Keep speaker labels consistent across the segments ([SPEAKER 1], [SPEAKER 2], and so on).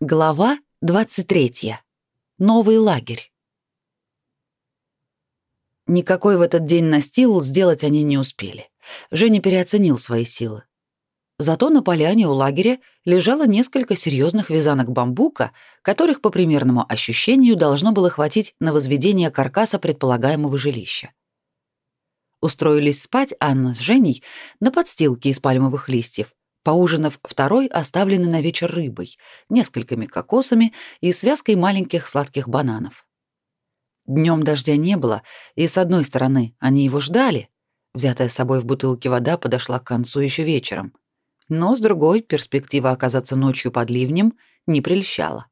[SPEAKER 1] Глава 23. Новый лагерь. Никакой в этот день настил сделать они не успели. Женя переоценил свои силы. Зато на поляне у лагеря лежало несколько серьезных вязанок бамбука, которых по примерному ощущению должно было хватить на возведение каркаса предполагаемого жилища. Устроились спать Анна с Женей на подстилке из пальмовых листьев, Поужинав второй, оставленный на вечер рыбой, несколькими кокосами и связкой маленьких сладких бананов. Днем дождя не было, и с одной стороны, они его ждали. Взятая с собой в бутылке вода подошла к концу еще вечером. Но с другой, перспектива оказаться ночью под ливнем не прельщала.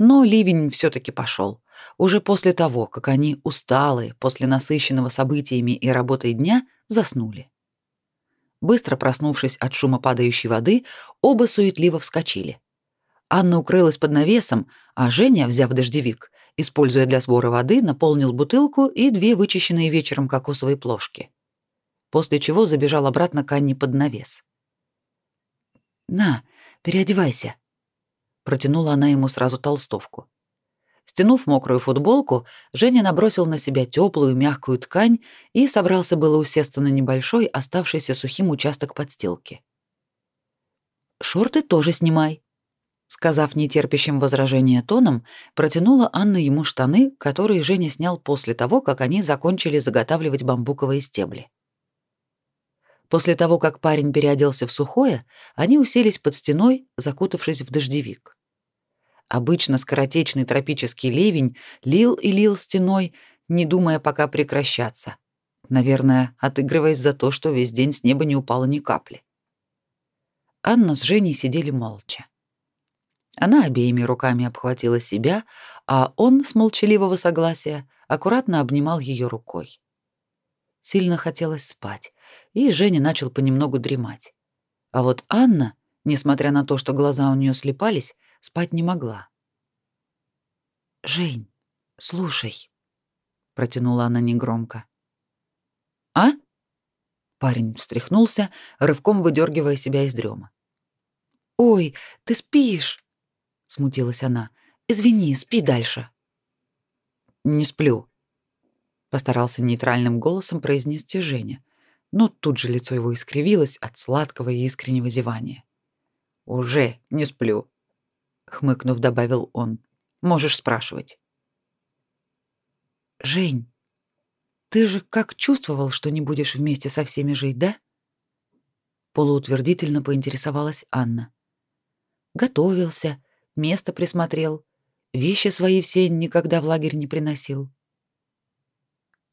[SPEAKER 1] Но ливень все таки пошел. Уже после того, как они усталые после насыщенного событиями и работой дня заснули. Быстро проснувшись от шума падающей воды, оба суетливо вскочили. Анна укрылась под навесом, а Женя, взяв дождевик, используя для сбора воды, наполнил бутылку и две вычищенные вечером кокосовые плошки. После чего забежал обратно к Анне под навес. «На, переодевайся», — протянула она ему сразу толстовку. Стянув мокрую футболку, Женя набросил на себя теплую мягкую ткань и собрался было усесться на небольшой, оставшийся сухим участок подстилки. «Шорты тоже снимай», — сказав нетерпящим возражения тоном, протянула Анна ему штаны, которые Женя снял после того, как они закончили заготавливать бамбуковые стебли. После того, как парень переоделся в сухое, они уселись под стеной, закутавшись в дождевик. Обычно скоротечный тропический ливень лил и лил стеной, не думая пока прекращаться. Наверное, отыгрываясь за то, что весь день с неба не упало ни капли. Анна с Женей сидели молча. Она обеими руками обхватила себя, а он с молчаливого согласия аккуратно обнимал ее рукой. Сильно хотелось спать, и Женя начал понемногу дремать. А вот Анна, несмотря на то, что глаза у нее слепались, спать не могла. «Жень, слушай», — протянула она негромко. «А?» Парень встряхнулся, рывком выдергивая себя из дрема. «Ой, ты спишь!» — смутилась она. «Извини, спи дальше». «Не сплю», — постарался нейтральным голосом произнести Женя, но тут же лицо его искривилось от сладкого и искреннего зевания. «Уже не сплю хмыкнув, добавил он. Можешь спрашивать. Жень, ты же как чувствовал, что не будешь вместе со всеми жить, да? полуутвердительно поинтересовалась Анна. Готовился, место присмотрел, вещи свои все никогда в лагерь не приносил.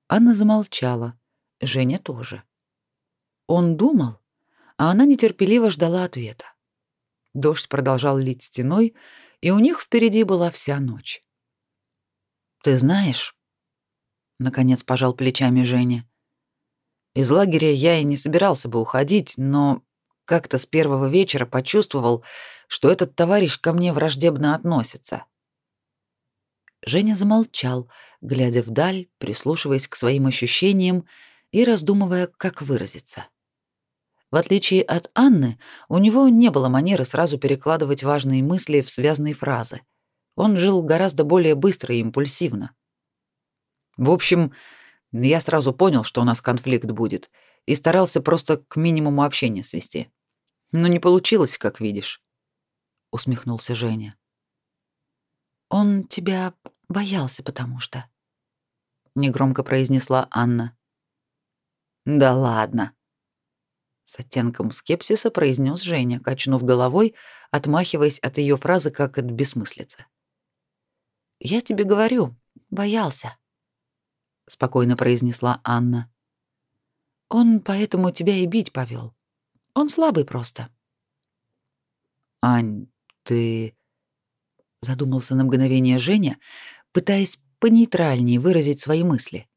[SPEAKER 1] Анна замолчала, Женя тоже. Он думал, а она нетерпеливо ждала ответа. Дождь продолжал лить стеной, и у них впереди была вся ночь. «Ты знаешь...» — наконец пожал плечами Женя. «Из лагеря я и не собирался бы уходить, но как-то с первого вечера почувствовал, что этот товарищ ко мне враждебно относится». Женя замолчал, глядя вдаль, прислушиваясь к своим ощущениям и раздумывая, как выразиться. В отличие от Анны, у него не было манеры сразу перекладывать важные мысли в связные фразы. Он жил гораздо более быстро и импульсивно. В общем, я сразу понял, что у нас конфликт будет, и старался просто к минимуму общения свести. Но не получилось, как видишь, усмехнулся Женя. Он тебя боялся, потому что негромко произнесла Анна. Да ладно, с оттенком скепсиса произнес Женя, качнув головой, отмахиваясь от ее фразы как от бессмыслицы. «Я тебе говорю, боялся», — спокойно произнесла Анна. «Он поэтому тебя и бить повел. Он слабый просто». «Ань, ты...» — задумался на мгновение Женя, пытаясь понейтральнее выразить свои мысли.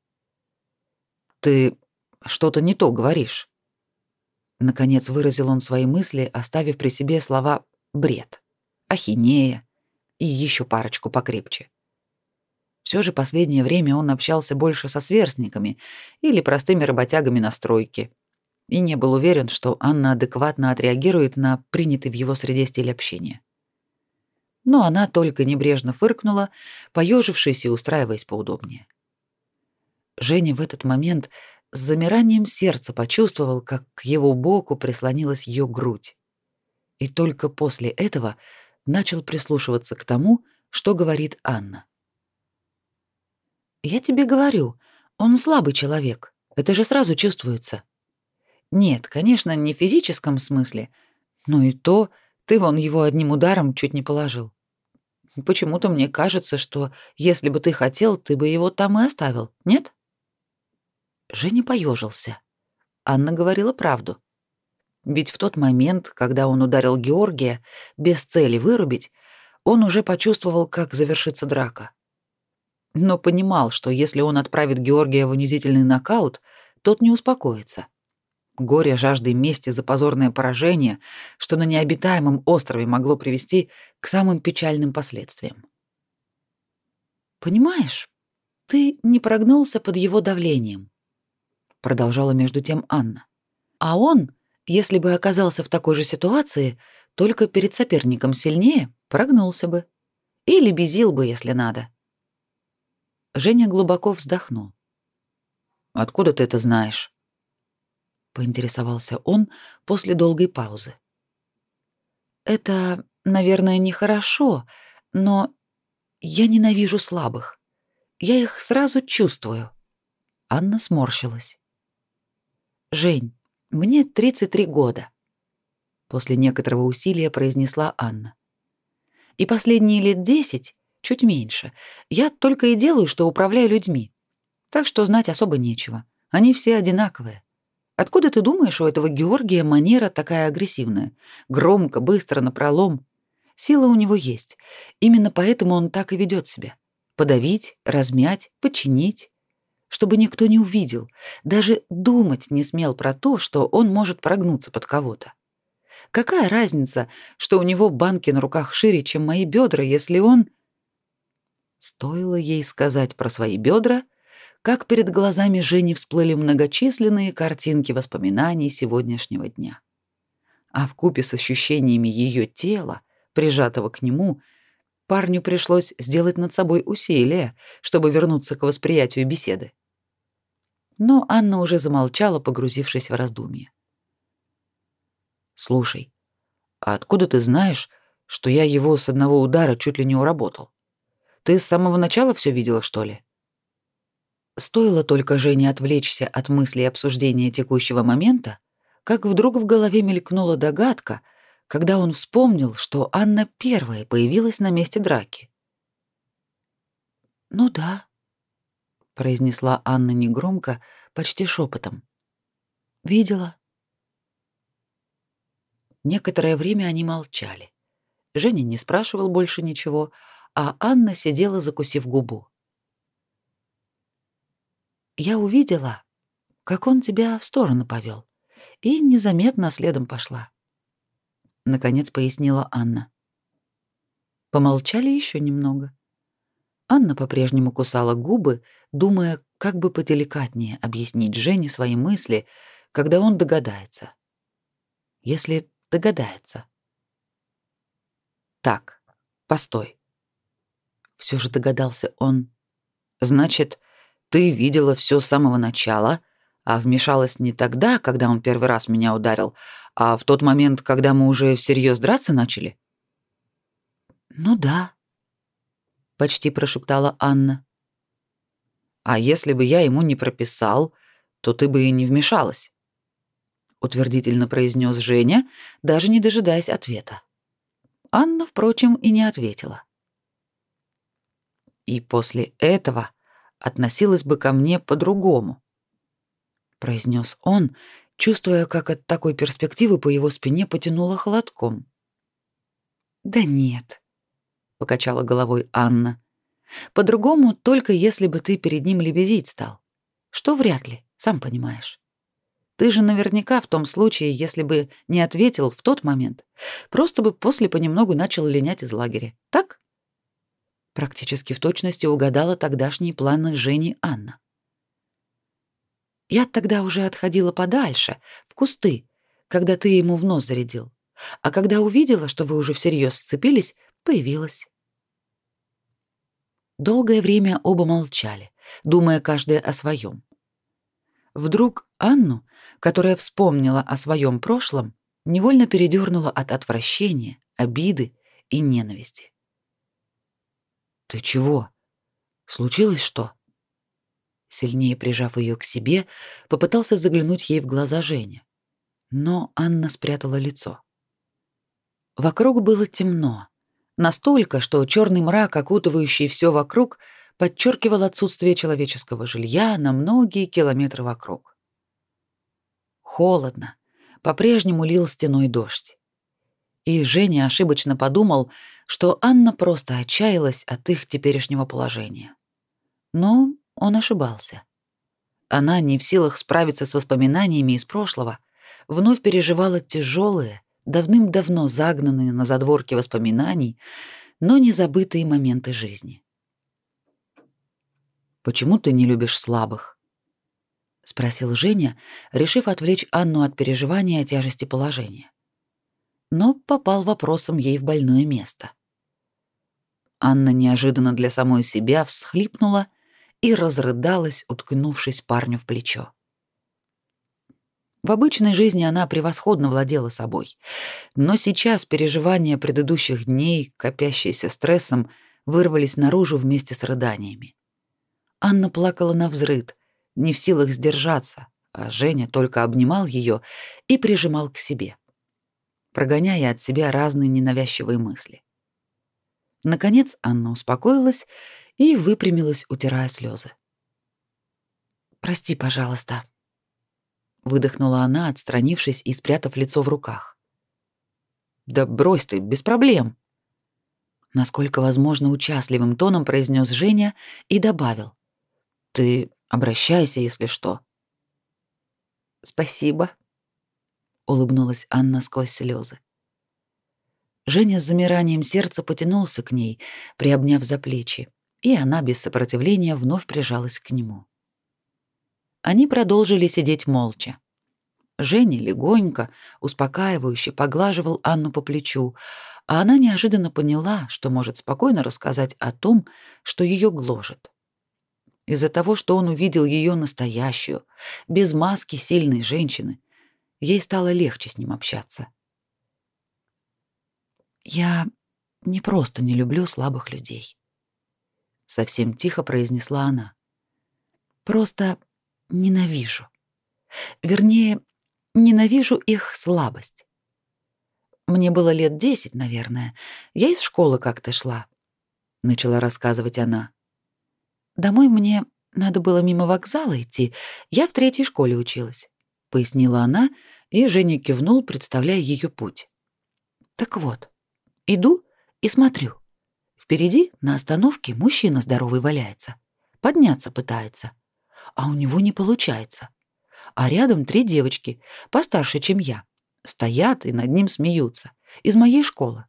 [SPEAKER 1] «Ты что-то не то говоришь». Наконец выразил он свои мысли, оставив при себе слова «бред», «ахинея» и еще парочку покрепче. Все же последнее время он общался больше со сверстниками или простыми работягами на стройке и не был уверен, что Анна адекватно отреагирует на принятый в его среде стиль общения. но она только небрежно фыркнула, поежившись и устраиваясь поудобнее. Женя в этот момент с замиранием сердца почувствовал, как к его боку прислонилась ее грудь. И только после этого начал прислушиваться к тому, что говорит Анна. «Я тебе говорю, он слабый человек. Это же сразу чувствуется. Нет, конечно, не в физическом смысле, но и то ты вон его одним ударом чуть не положил. Почему-то мне кажется, что если бы ты хотел, ты бы его там и оставил, нет? Женя поежился. Анна говорила правду. Ведь в тот момент, когда он ударил Георгия, без цели вырубить, он уже почувствовал, как завершится драка. Но понимал, что если он отправит Георгия в унизительный нокаут, тот не успокоится. Горе жаждой мести за позорное поражение, что на необитаемом острове могло привести к самым печальным последствиям. «Понимаешь, ты не прогнулся под его давлением», — продолжала между тем Анна. «А он, если бы оказался в такой же ситуации, только перед соперником сильнее, прогнулся бы. Или безил бы, если надо». Женя глубоко вздохнул. «Откуда ты это знаешь?» поинтересовался он после долгой паузы. Это, наверное, нехорошо, но я ненавижу слабых. Я их сразу чувствую. Анна сморщилась. Жень, мне 33 года. После некоторого усилия произнесла Анна. И последние лет десять, чуть меньше, я только и делаю, что управляю людьми. Так что знать особо нечего. Они все одинаковые. Откуда ты думаешь, у этого Георгия манера такая агрессивная? Громко, быстро, напролом. Сила у него есть. Именно поэтому он так и ведет себя. Подавить, размять, подчинить. Чтобы никто не увидел, даже думать не смел про то, что он может прогнуться под кого-то. Какая разница, что у него банки на руках шире, чем мои бедра, если он... Стоило ей сказать про свои бедра, как перед глазами Жени всплыли многочисленные картинки воспоминаний сегодняшнего дня. А в купе с ощущениями ее тела, прижатого к нему, парню пришлось сделать над собой усилие, чтобы вернуться к восприятию беседы. Но Анна уже замолчала, погрузившись в раздумья. Слушай, а откуда ты знаешь, что я его с одного удара чуть ли не уработал? Ты с самого начала все видела, что ли? Стоило только Жене отвлечься от мыслей обсуждения текущего момента, как вдруг в голове мелькнула догадка, когда он вспомнил, что Анна первая появилась на месте драки. «Ну да», — произнесла Анна негромко, почти шепотом. «Видела». Некоторое время они молчали. Женя не спрашивал больше ничего, а Анна сидела, закусив губу. Я увидела, как он тебя в сторону повел, и незаметно следом пошла. Наконец пояснила Анна. Помолчали еще немного. Анна по-прежнему кусала губы, думая, как бы поделикатнее объяснить Жене свои мысли, когда он догадается. Если догадается. Так, постой. Все же догадался он. Значит, ты видела все с самого начала, а вмешалась не тогда, когда он первый раз меня ударил, а в тот момент, когда мы уже всерьез драться начали? Ну да, почти прошептала Анна. А если бы я ему не прописал, то ты бы и не вмешалась, утвердительно произнес Женя, даже не дожидаясь ответа. Анна, впрочем, и не ответила. И после этого относилась бы ко мне по-другому, произнес он, чувствуя, как от такой перспективы по его спине потянуло холодком. Да нет, покачала головой Анна. По-другому только если бы ты перед ним лебезить стал. Что вряд ли, сам понимаешь. Ты же наверняка в том случае, если бы не ответил в тот момент, просто бы после понемногу начал линять из лагеря. Так? Практически в точности угадала тогдашние планы Жени Анна. Я тогда уже отходила подальше, в кусты, когда ты ему в нос зарядил. А когда увидела, что вы уже всерьез сцепились, появилась. Долгое время оба молчали, думая каждая о своем. Вдруг Анну, которая вспомнила о своем прошлом, невольно передернула от отвращения, обиды и ненависти. «Ты чего? Случилось что?» Сильнее прижав ее к себе, попытался заглянуть ей в глаза Женя. Но Анна спрятала лицо. Вокруг было темно. Настолько, что черный мрак, окутывающий все вокруг, подчеркивал отсутствие человеческого жилья на многие километры вокруг. Холодно. По-прежнему лил стеной дождь. И Женя ошибочно подумал, что Анна просто отчаялась от их теперешнего положения. Но он ошибался. Она, не в силах справиться с воспоминаниями из прошлого, вновь переживала тяжелые, давным-давно загнанные на задворки воспоминаний, но не забытые моменты жизни. «Почему ты не любишь слабых?» — спросил Женя, решив отвлечь Анну от переживания о тяжести положения. Но попал вопросом ей в больное место. Анна неожиданно для самой себя всхлипнула и разрыдалась, уткнувшись парню в плечо. В обычной жизни она превосходно владела собой, но сейчас переживания предыдущих дней, копящиеся стрессом, вырвались наружу вместе с рыданиями. Анна плакала на взрыд, не в силах сдержаться, а Женя только обнимал ее и прижимал к себе, прогоняя от себя разные ненавязчивые мысли. Наконец Анна успокоилась и выпрямилась, утирая слезы. «Прости, пожалуйста», — выдохнула она, отстранившись и спрятав лицо в руках. «Да брось ты, без проблем», — насколько возможно участливым тоном произнес Женя и добавил. «Ты обращайся, если что». «Спасибо», — улыбнулась Анна сквозь слезы. Женя с замиранием сердца потянулся к ней, приобняв за плечи, и она без сопротивления вновь прижалась к нему. Они продолжили сидеть молча. Женя легонько, успокаивающе поглаживал Анну по плечу, а она неожиданно поняла, что может спокойно рассказать о том, что ее гложет. Из-за того, что он увидел ее настоящую, без маски сильной женщины, ей стало легче с ним общаться. «Я не просто не люблю слабых людей», совсем тихо произнесла она. Просто ненавижу. Вернее, ненавижу их слабость. Мне было лет десять, наверное. Я из школы как-то шла, начала рассказывать она. Домой мне надо было мимо вокзала идти. Я в третьей школе училась, пояснила она, и Женя кивнул, представляя ее путь. Так вот, иду и смотрю. Впереди на остановке мужчина здоровый валяется. Подняться пытается. А у него не получается. А рядом три девочки, постарше, чем я. Стоят и над ним смеются. Из моей школы.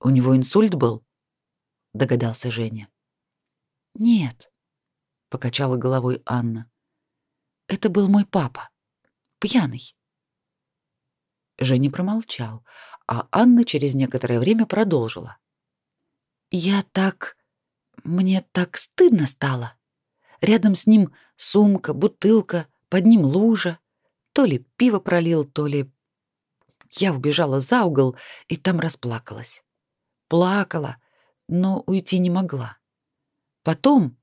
[SPEAKER 1] У него инсульт был? Догадался Женя. Нет, покачала головой Анна. Это был мой папа. Пьяный. Женя промолчал, а Анна через некоторое время продолжила. Я так... Мне так стыдно стало. Рядом с ним сумка, бутылка, под ним лужа. То ли пиво пролил, то ли... Я убежала за угол и там расплакалась. Плакала, но уйти не могла. Потом,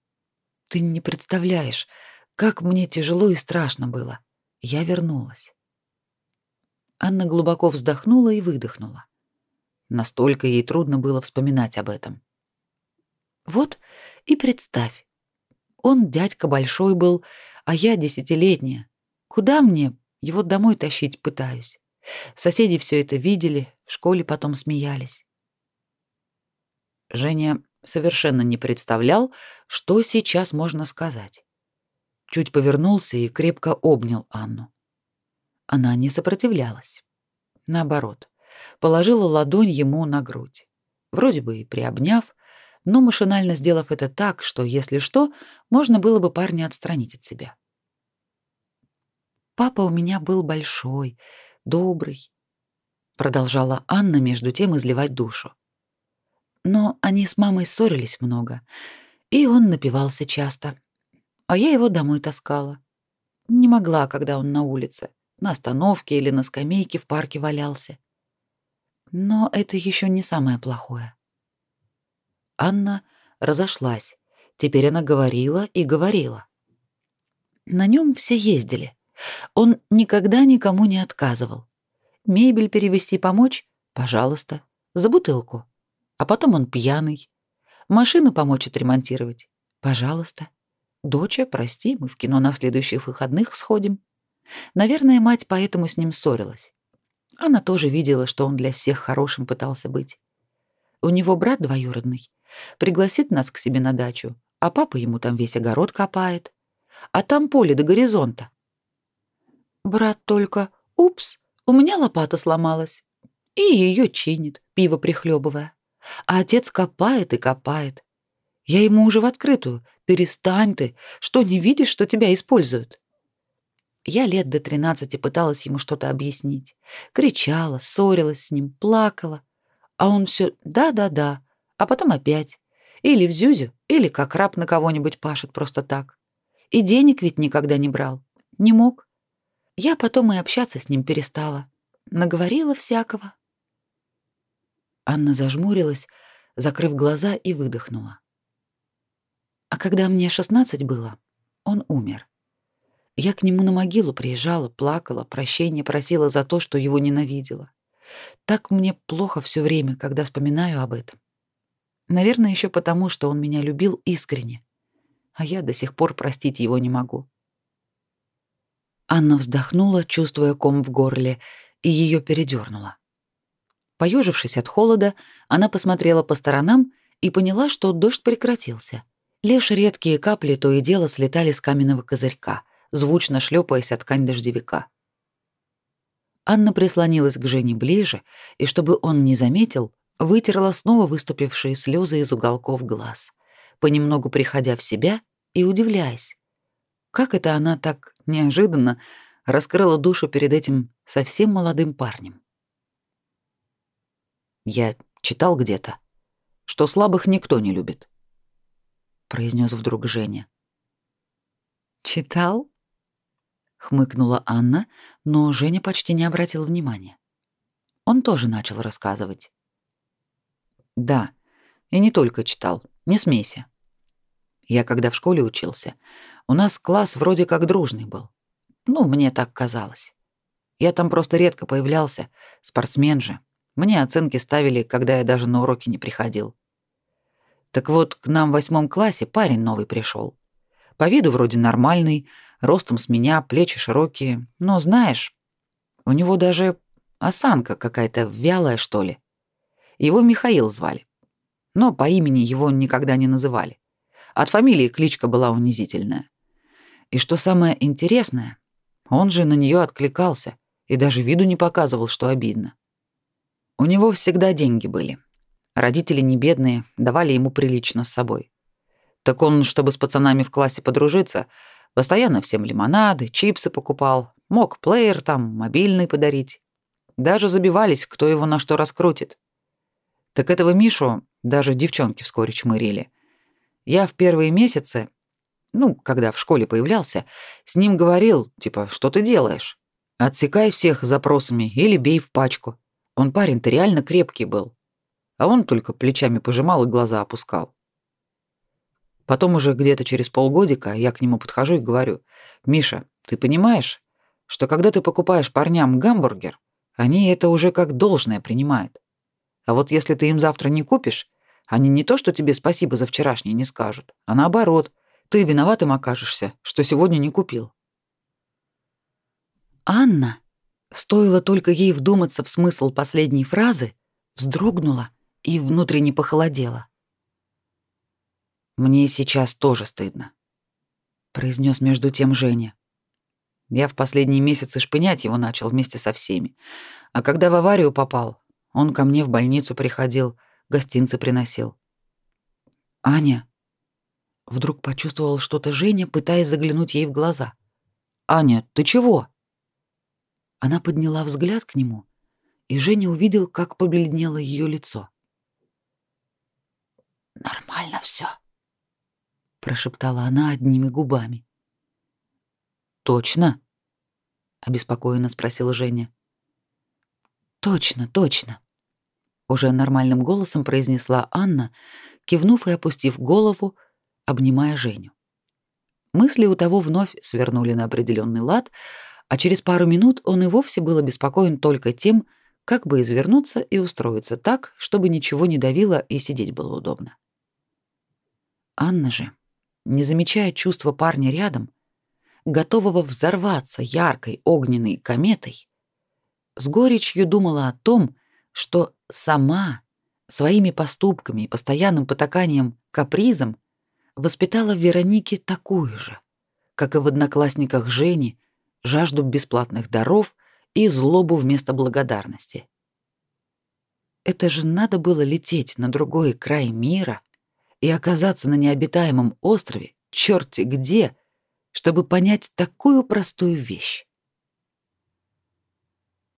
[SPEAKER 1] ты не представляешь, как мне тяжело и страшно было. Я вернулась. Анна глубоко вздохнула и выдохнула. Настолько ей трудно было вспоминать об этом. Вот и представь. Он дядька большой был, а я десятилетняя. Куда мне его домой тащить пытаюсь? Соседи все это видели, в школе потом смеялись. Женя совершенно не представлял, что сейчас можно сказать. Чуть повернулся и крепко обнял Анну. Она не сопротивлялась. Наоборот, положила ладонь ему на грудь, вроде бы и приобняв, но машинально сделав это так, что, если что, можно было бы парня отстранить от себя. Папа у меня был большой, добрый. продолжала Анна между тем изливать душу. Но они с мамой ссорились много, и он напивался часто. А я его домой таскала. Не могла, когда он на улице, на остановке или на скамейке в парке валялся. Но это еще не самое плохое. Анна разошлась. Теперь она говорила и говорила. На нем все ездили. Он никогда никому не отказывал. Мебель перевести помочь? Пожалуйста. За бутылку. А потом он пьяный. Машину помочь отремонтировать? Пожалуйста. Доча, прости, мы в кино на следующих выходных сходим. Наверное, мать поэтому с ним ссорилась. Она тоже видела, что он для всех хорошим пытался быть. У него брат двоюродный. Пригласит нас к себе на дачу, а папа ему там весь огород копает. А там поле до горизонта. Брат только «Упс, у меня лопата сломалась». И ее чинит, пиво прихлебывая. А отец копает и копает. Я ему уже в открытую. Перестань ты, что не видишь, что тебя используют? Я лет до тринадцати пыталась ему что-то объяснить. Кричала, ссорилась с ним, плакала. А он все «да-да-да», а потом опять. Или в зюзю, или как раб на кого-нибудь пашет просто так. И денег ведь никогда не брал. Не мог. Я потом и общаться с ним перестала. Наговорила всякого. Анна зажмурилась, закрыв глаза и выдохнула. А когда мне 16 было, он умер. Я к нему на могилу приезжала, плакала, прощения просила за то, что его ненавидела. Так мне плохо все время, когда вспоминаю об этом. Наверное, еще потому, что он меня любил искренне, а я до сих пор простить его не могу. Анна вздохнула, чувствуя ком в горле, и ее передернуло. Поежившись от холода, она посмотрела по сторонам и поняла, что дождь прекратился. Лишь редкие капли то и дело слетали с каменного козырька звучно шлепаясь от ткань дождевика. Анна прислонилась к Жене ближе, и чтобы он не заметил, вытерла снова выступившие слезы из уголков глаз, понемногу приходя в себя и удивляясь. Как это она так неожиданно раскрыла душу перед этим совсем молодым парнем? Я читал где-то, что слабых никто не любит, произнес вдруг Женя. Читал? хмыкнула Анна, но Женя почти не обратил внимания. Он тоже начал рассказывать. Да, и не только читал, не смейся. Я когда в школе учился, у нас класс вроде как дружный был. Ну, мне так казалось. Я там просто редко появлялся, спортсмен же. Мне оценки ставили, когда я даже на уроки не приходил. Так вот, к нам в восьмом классе парень новый пришел. По виду вроде нормальный, ростом с меня, плечи широкие, но знаешь, у него даже осанка какая-то вялая, что ли. Его Михаил звали. Но по имени его никогда не называли. От фамилии кличка была унизительная. И что самое интересное, он же на нее откликался и даже виду не показывал, что обидно. У него всегда деньги были. Родители не бедные, давали ему прилично с собой. Так он, чтобы с пацанами в классе подружиться, Постоянно всем лимонады, чипсы покупал, мог плеер там, мобильный подарить. Даже забивались, кто его на что раскрутит. Так этого Мишу даже девчонки вскоре чмырили. Я в первые месяцы, ну, когда в школе появлялся, с ним говорил, типа, что ты делаешь? Отсекай всех запросами или бей в пачку. Он парень-то реально крепкий был. А он только плечами пожимал и глаза опускал. Потом уже где-то через полгодика я к нему подхожу и говорю, «Миша, ты понимаешь, что когда ты покупаешь парням гамбургер, они это уже как должное принимают. А вот если ты им завтра не купишь, они не то, что тебе спасибо за вчерашнее не скажут, а наоборот, ты виноватым окажешься, что сегодня не купил». Анна, стоило только ей вдуматься в смысл последней фразы, вздрогнула и внутренне похолодела. Мне сейчас тоже стыдно, произнес между тем Женя. Я в последние месяцы шпынять его начал вместе со всеми. А когда в аварию попал, он ко мне в больницу приходил, гостинцы приносил. Аня вдруг почувствовал что-то Женя, пытаясь заглянуть ей в глаза. Аня, ты чего? Она подняла взгляд к нему и Женя увидел, как побледнело ее лицо.
[SPEAKER 2] «Нормально все», —
[SPEAKER 1] прошептала она одними губами. «Точно?» — обеспокоенно спросила Женя. «Точно, точно», — уже нормальным голосом произнесла Анна, кивнув и опустив голову, обнимая Женю. Мысли у того вновь свернули на определенный лад, а через пару минут он и вовсе был обеспокоен только тем, как бы извернуться и устроиться так, чтобы ничего не давило и сидеть было удобно. Анна же, не замечая чувства парня рядом, готового взорваться яркой огненной кометой, с горечью думала о том, что сама своими поступками и постоянным потаканием капризом воспитала в Веронике такую же, как и в одноклассниках Жени, жажду бесплатных даров и злобу вместо благодарности. Это же надо было лететь на другой край мира и оказаться на необитаемом острове, черти где, чтобы понять такую простую вещь.